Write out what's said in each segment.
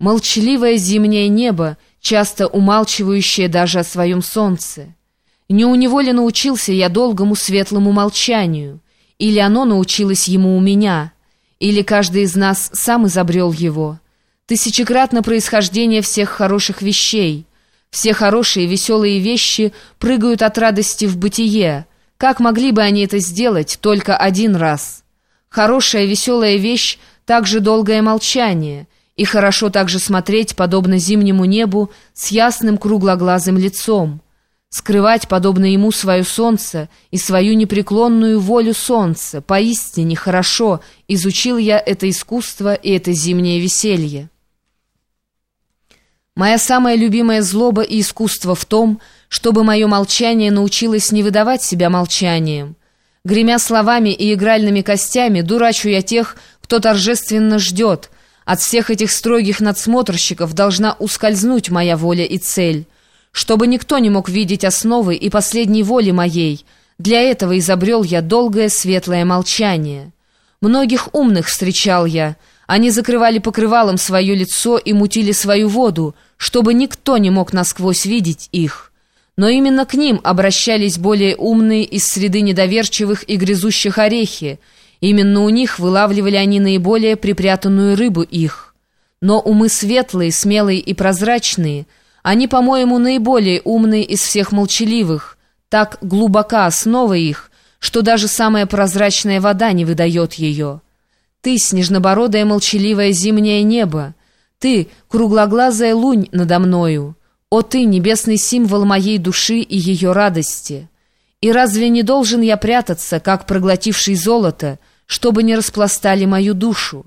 Молчаливое зимнее небо, часто умалчивающее даже о своем солнце. Не у него ли научился я долгому светлому молчанию? Или оно научилось ему у меня? Или каждый из нас сам изобрел его? Тысячекратно происхождение всех хороших вещей. Все хорошие веселые вещи прыгают от радости в бытие. Как могли бы они это сделать только один раз? Хорошая веселая вещь — также долгое молчание — и хорошо также смотреть, подобно зимнему небу, с ясным круглоглазым лицом, скрывать, подобно ему, свое солнце и свою непреклонную волю солнца. Поистине хорошо изучил я это искусство и это зимнее веселье. Моя самая любимая злоба и искусство в том, чтобы мое молчание научилось не выдавать себя молчанием. Гремя словами и игральными костями, дурачу я тех, кто торжественно ждет — от всех этих строгих надсмотрщиков должна ускользнуть моя воля и цель, чтобы никто не мог видеть основы и последней воли моей. Для этого изобрел я долгое светлое молчание. Многих умных встречал я. Они закрывали покрывалом свое лицо и мутили свою воду, чтобы никто не мог насквозь видеть их. Но именно к ним обращались более умные из среды недоверчивых и грязущих орехи, Именно у них вылавливали они наиболее припрятанную рыбу их. Но умы светлые, смелые и прозрачные, они, по-моему, наиболее умные из всех молчаливых, так глубока основа их, что даже самая прозрачная вода не выдает ее. Ты, снежнобородое молчаливое зимнее небо, ты, круглоглазая лунь надо мною, о ты, небесный символ моей души и ее радости! И разве не должен я прятаться, как проглотивший золото, чтобы не распластали мою душу?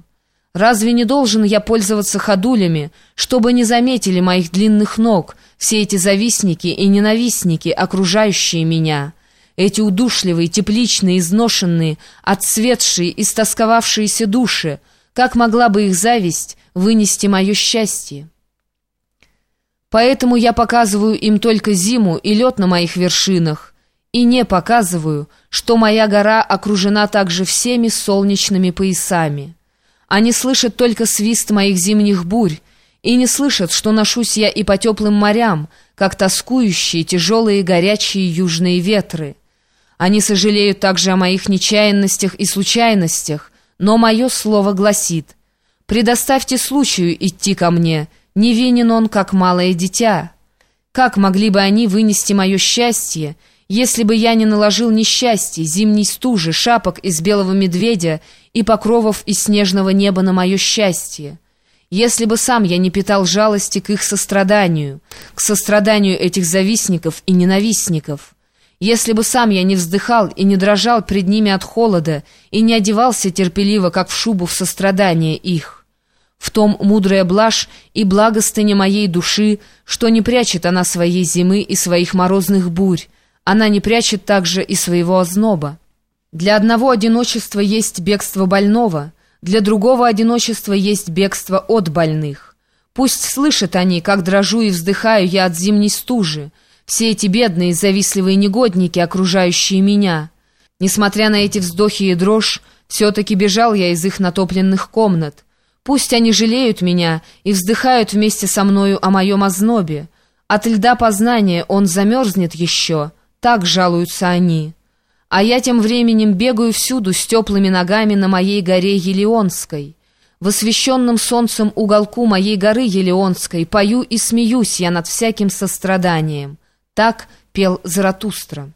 Разве не должен я пользоваться ходулями, чтобы не заметили моих длинных ног все эти завистники и ненавистники, окружающие меня? Эти удушливые, тепличные, изношенные, отцветшие, истосковавшиеся души, как могла бы их зависть вынести мое счастье? Поэтому я показываю им только зиму и лед на моих вершинах, и не показываю, что моя гора окружена также всеми солнечными поясами. Они слышат только свист моих зимних бурь, и не слышат, что ношусь я и по теплым морям, как тоскующие, тяжелые, горячие южные ветры. Они сожалеют также о моих нечаянностях и случайностях, но мое слово гласит «Предоставьте случаю идти ко мне, невинен он, как малое дитя». Как могли бы они вынести мое счастье, если бы я не наложил несчастье, зимней стужи, шапок из белого медведя и покровов из снежного неба на мое счастье. Если бы сам я не питал жалости к их состраданию, к состраданию этих завистников и ненавистников. Если бы сам я не вздыхал и не дрожал пред ними от холода и не одевался терпеливо, как в шубу в сострадание их. В том мудрая блажь и благостыня моей души, что не прячет она своей зимы и своих морозных бурь, она не прячет также и своего озноба. Для одного одиночества есть бегство больного, для другого одиночества есть бегство от больных. Пусть слышат они, как дрожу и вздыхаю я от зимней стужи, все эти бедные, завистливые негодники, окружающие меня. Несмотря на эти вздохи и дрожь, все-таки бежал я из их натопленных комнат. Пусть они жалеют меня и вздыхают вместе со мною о моем ознобе. От льда познания он замерзнет еще — так жалуются они. А я тем временем бегаю всюду с теплыми ногами на моей горе Елеонской. В освещенном солнцем уголку моей горы Елеонской пою и смеюсь я над всяким состраданием. Так пел Заратустра.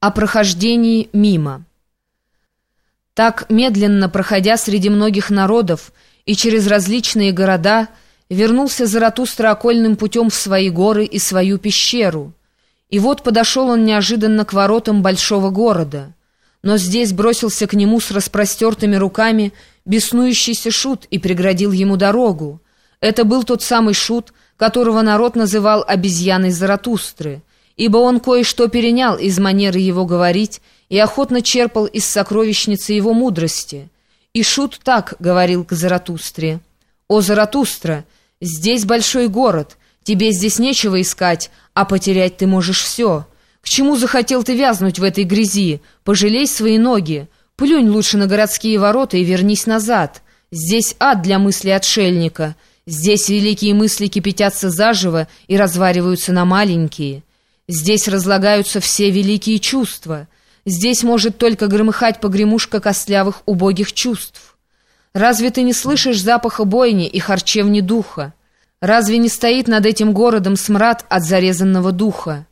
О прохождении мимо. Так, медленно проходя среди многих народов и через различные города, вернулся Заратустра окольным путем в свои горы и свою пещеру — и вот подошел он неожиданно к воротам большого города. Но здесь бросился к нему с распростертыми руками беснующийся шут и преградил ему дорогу. Это был тот самый шут, которого народ называл обезьяной Заратустры, ибо он кое-что перенял из манеры его говорить и охотно черпал из сокровищницы его мудрости. И шут так говорил к Заратустре. «О, Заратустра, здесь большой город, тебе здесь нечего искать, а потерять ты можешь все. К чему захотел ты вязнуть в этой грязи? Пожалей свои ноги. Плюнь лучше на городские ворота и вернись назад. Здесь ад для мысли отшельника. Здесь великие мысли кипятятся заживо и развариваются на маленькие. Здесь разлагаются все великие чувства. Здесь может только громыхать погремушка костлявых убогих чувств. Разве ты не слышишь запаха бойни и харчевни духа? Разве не стоит над этим городом смрад от зарезанного духа?